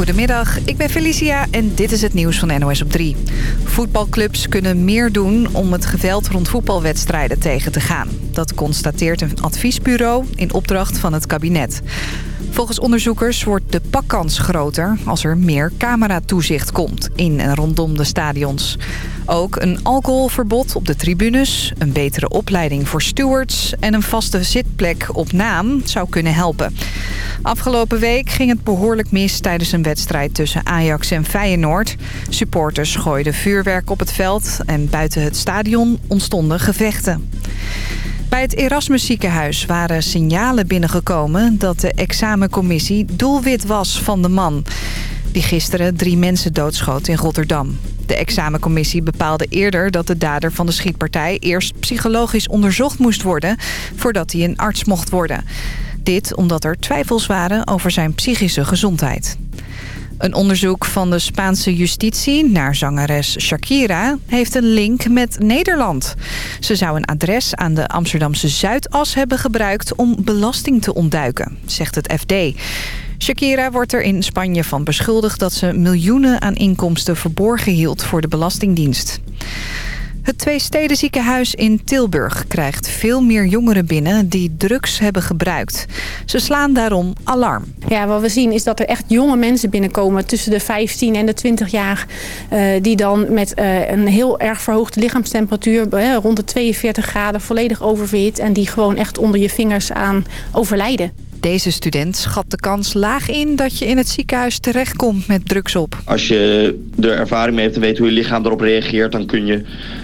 Goedemiddag, ik ben Felicia en dit is het nieuws van NOS op 3. Voetbalclubs kunnen meer doen om het geweld rond voetbalwedstrijden tegen te gaan. Dat constateert een adviesbureau in opdracht van het kabinet. Volgens onderzoekers wordt de pakkans groter als er meer cameratoezicht komt in en rondom de stadions. Ook een alcoholverbod op de tribunes, een betere opleiding voor stewards... en een vaste zitplek op naam zou kunnen helpen. Afgelopen week ging het behoorlijk mis tijdens een wedstrijd tussen Ajax en Feyenoord. Supporters gooiden vuurwerk op het veld en buiten het stadion ontstonden gevechten. Bij het Erasmus ziekenhuis waren signalen binnengekomen dat de examencommissie doelwit was van de man. Die gisteren drie mensen doodschoot in Rotterdam. De examencommissie bepaalde eerder dat de dader van de schietpartij eerst psychologisch onderzocht moest worden voordat hij een arts mocht worden. Dit omdat er twijfels waren over zijn psychische gezondheid. Een onderzoek van de Spaanse justitie naar zangeres Shakira heeft een link met Nederland. Ze zou een adres aan de Amsterdamse Zuidas hebben gebruikt om belasting te ontduiken, zegt het FD. Shakira wordt er in Spanje van beschuldigd dat ze miljoenen aan inkomsten verborgen hield voor de Belastingdienst. Het Twee-Steden-ziekenhuis in Tilburg krijgt veel meer jongeren binnen die drugs hebben gebruikt. Ze slaan daarom alarm. Ja, wat we zien is dat er echt jonge mensen binnenkomen tussen de 15 en de 20 jaar. Uh, die dan met uh, een heel erg verhoogde lichaamstemperatuur uh, rond de 42 graden volledig oververhit. En die gewoon echt onder je vingers aan overlijden. Deze student schat de kans laag in dat je in het ziekenhuis terechtkomt met drugs op. Als je er ervaring mee hebt en weet hoe je lichaam erop reageert... dan kun je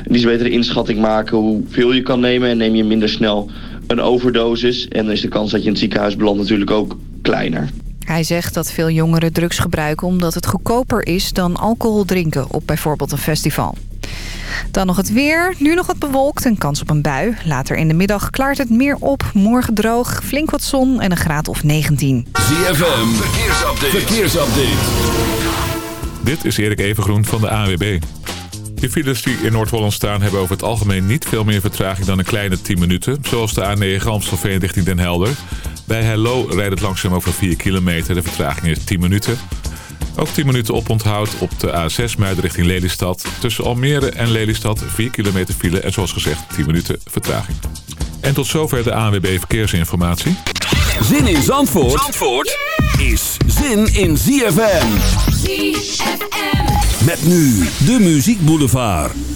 een iets betere inschatting maken hoeveel je kan nemen... en neem je minder snel een overdosis. En dan is de kans dat je in het ziekenhuis belandt natuurlijk ook kleiner. Hij zegt dat veel jongeren drugs gebruiken omdat het goedkoper is dan alcohol drinken op bijvoorbeeld een festival. Dan nog het weer. Nu nog wat bewolkt en kans op een bui. Later in de middag klaart het meer op. Morgen droog, flink wat zon en een graad of 19. ZFM, verkeersupdate. verkeersupdate. Dit is Erik Evengroen van de AWB. De files die in Noord-Holland staan hebben over het algemeen niet veel meer vertraging dan een kleine 10 minuten. Zoals de A9 Amstelveen richting Den Helder. Bij Hello rijdt het langzaam over 4 kilometer. De vertraging is 10 minuten. Ook 10 minuten oponthoud op de A6 Muiden richting Lelystad. Tussen Almere en Lelystad 4 kilometer file en zoals gezegd 10 minuten vertraging. En tot zover de ANWB Verkeersinformatie. Zin in Zandvoort, Zandvoort is zin in ZFM. ZFM. Met nu de Muziek Boulevard.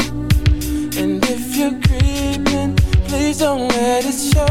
Please don't let it show.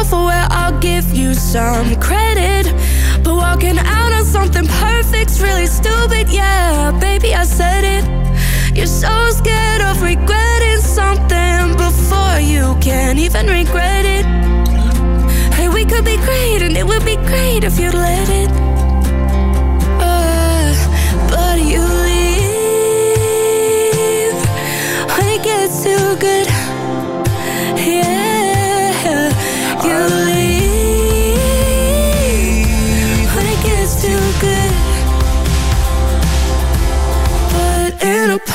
least you're. I'll give you some credit. But walking out on something perfect's really stupid. Yeah, baby, I said it. You're so scared of regretting something before you can even regret it. Hey, we could be great, and it would be great if you'd let it.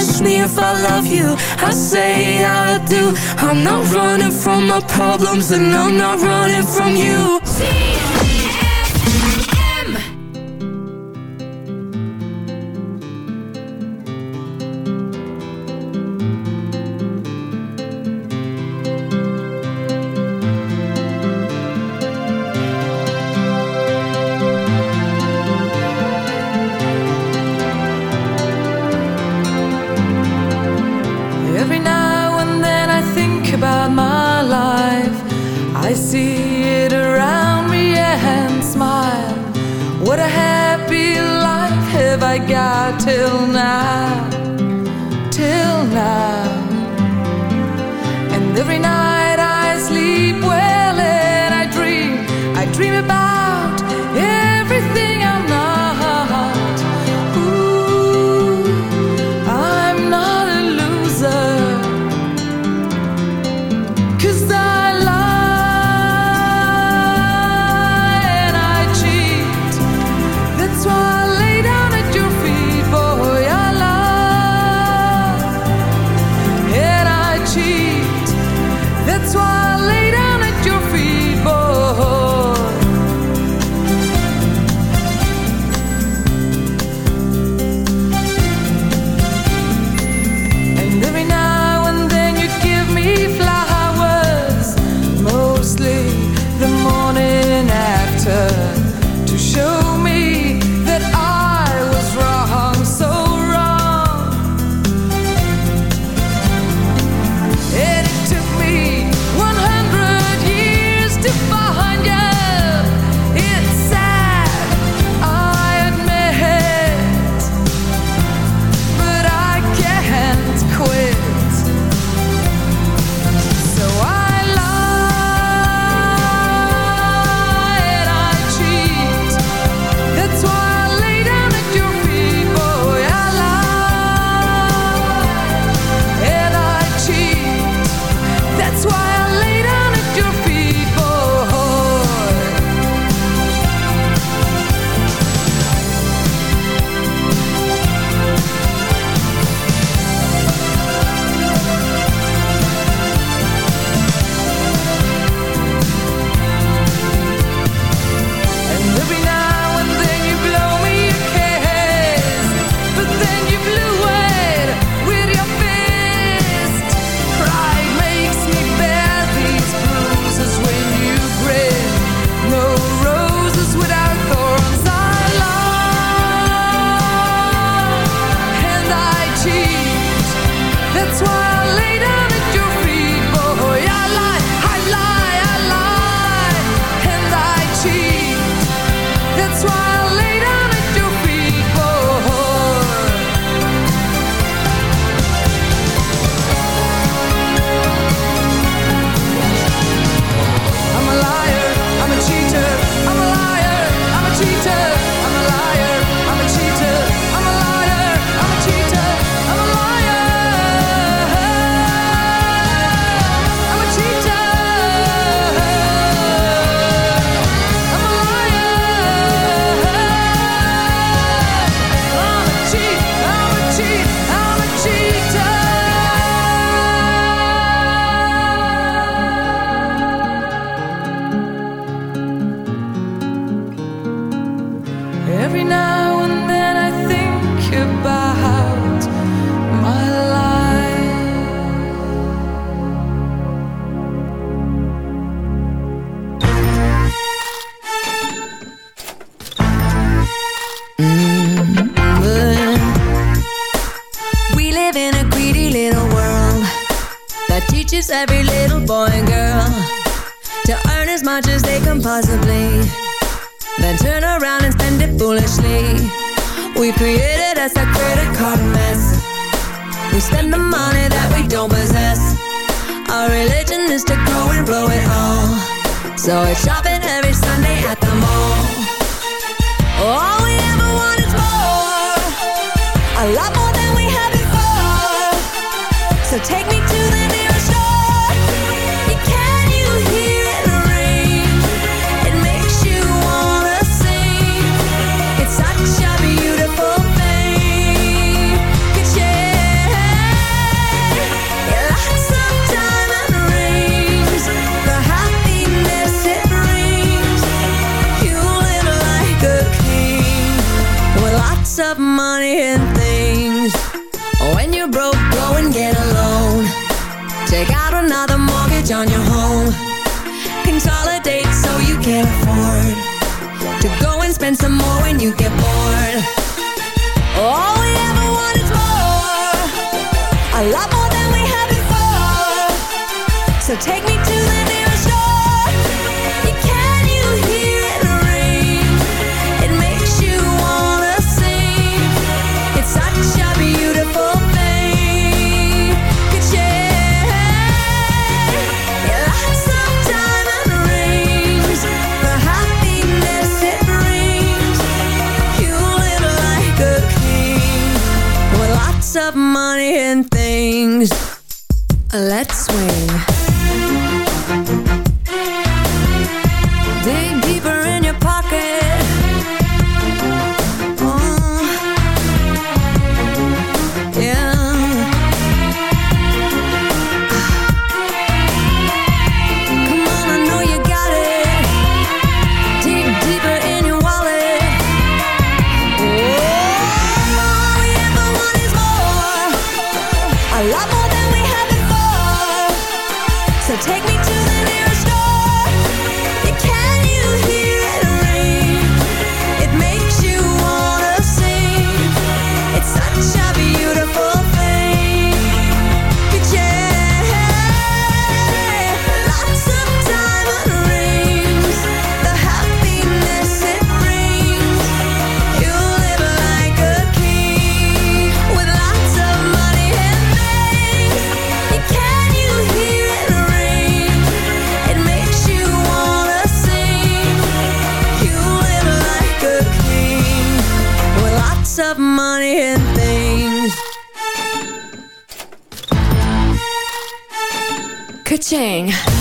Ask me if I love you, I say I do. I'm not running from my problems, and I'm not running from you. and some more when you get bored. All we ever want is more, a lot more than we had before. So take me saying things. Let's Cha-ching.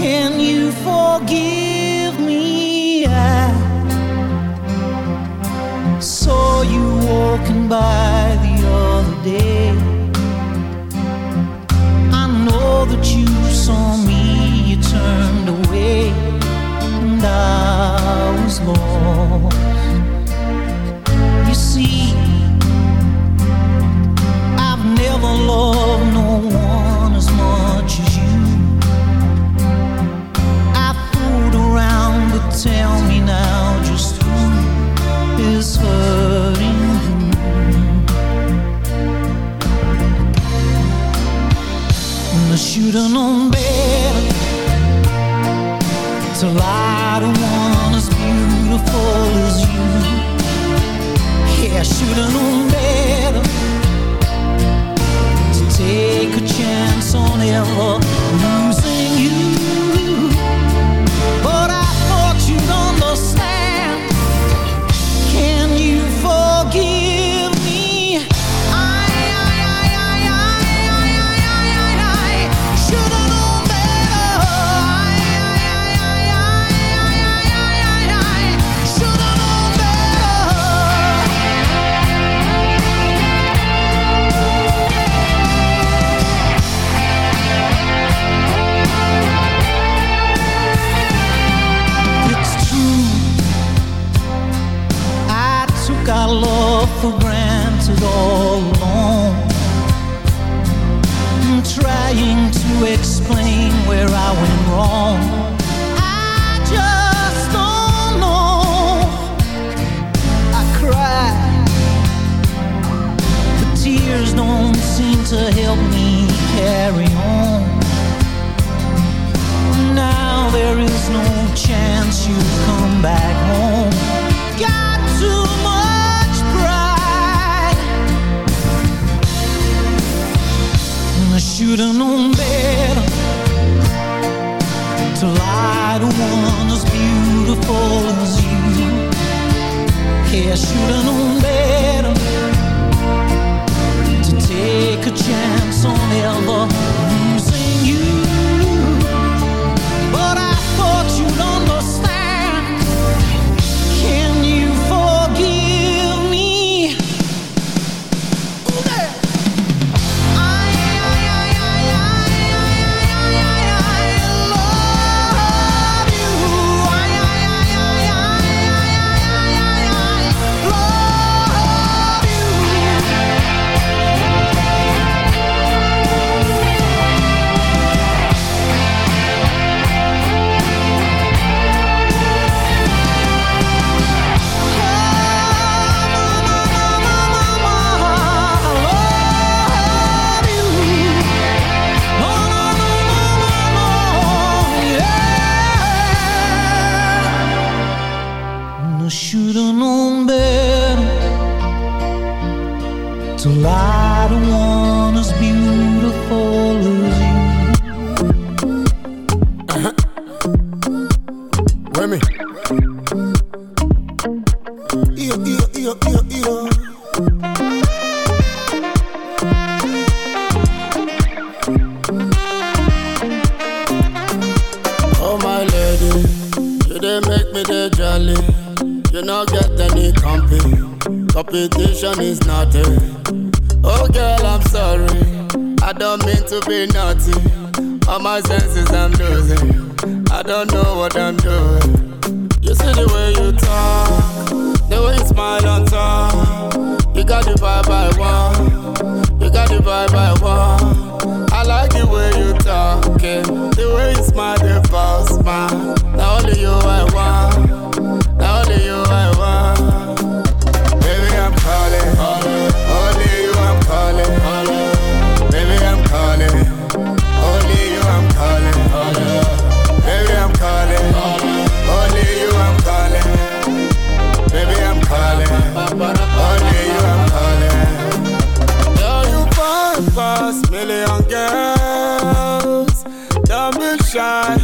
Can you forgive me? I saw you walking by. couldn't to help me me jolly. You no get any company, competition is nothing. Oh girl, I'm sorry, I don't mean to be naughty. All my senses I'm losing, I don't know what I'm doing. You see the way you talk, the way you smile on top. You got the vibe I want, you got the vibe I want. Like the way you talking, the way you smile, the false smile. Now only you I want, now only you I want.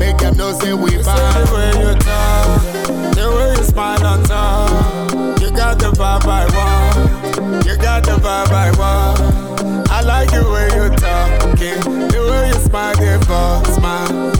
make them know say we bang. The way you talk, the way you smile on top, you got the vibe I want. You got the vibe I want. I like the way you talking, the way you smile, the fuck smile.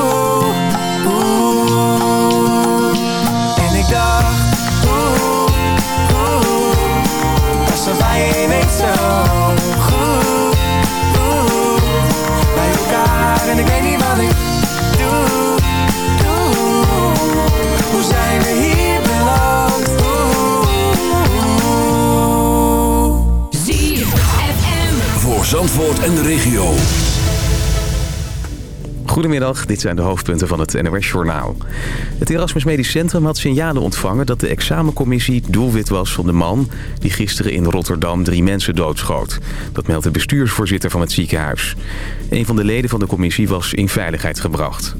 Goedemiddag, dit zijn de hoofdpunten van het NOS-journaal. Het Erasmus Medisch Centrum had signalen ontvangen dat de examencommissie doelwit was van de man... die gisteren in Rotterdam drie mensen doodschoot. Dat meldt de bestuursvoorzitter van het ziekenhuis. Een van de leden van de commissie was in veiligheid gebracht.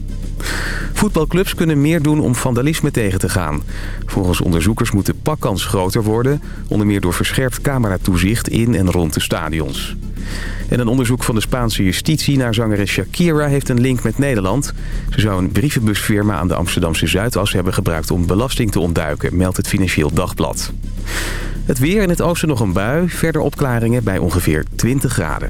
Voetbalclubs kunnen meer doen om vandalisme tegen te gaan. Volgens onderzoekers moet de pakkans groter worden... onder meer door verscherpt cameratoezicht in en rond de stadions. En een onderzoek van de Spaanse justitie naar zangeres Shakira heeft een link met Nederland. Ze zou een brievenbusfirma aan de Amsterdamse Zuidas hebben gebruikt om belasting te ontduiken, meldt het Financieel Dagblad. Het weer in het oosten nog een bui, verder opklaringen bij ongeveer 20 graden.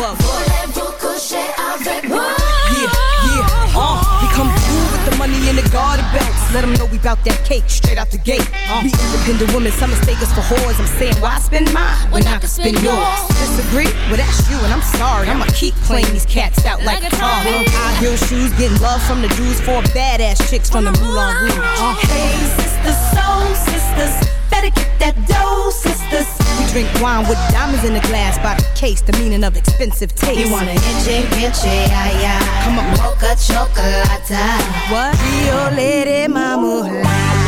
Voulez-vous coucher avec moi? Yeah, yeah, uh, we come through with the money in the garter belts. Let them know we bout that cake straight out the gate. We independent women, some mistake us for whores. I'm saying, why spend mine when I can spend yours? Disagree? Well, that's you, and I'm sorry. I'ma keep playing these cats out like a car. High heel shoes, getting love from the dudes, four badass chicks from the Moulin Rouge. Uh, Hey, sisters, soul sisters, better get that dough, sisters. we drink wine with diamonds in the glass by the case, the meaning of expensive taste. You wanna itchy, itchy, ay, ay. Come on. Mocha chocolate. What? Rio Lady Mama.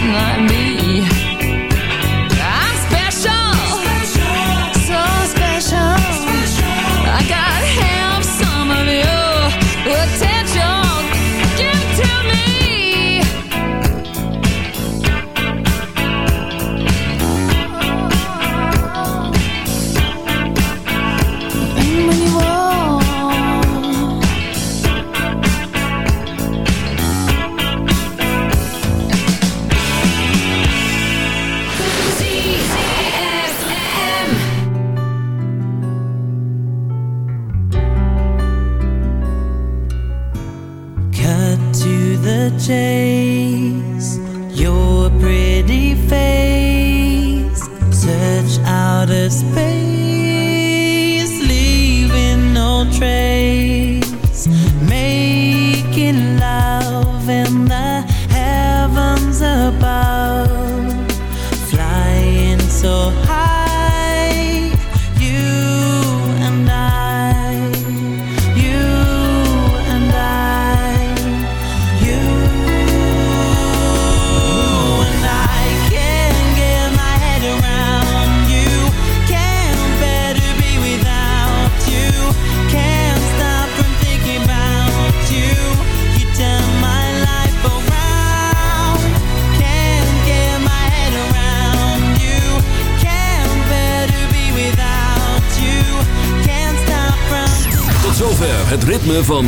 not me.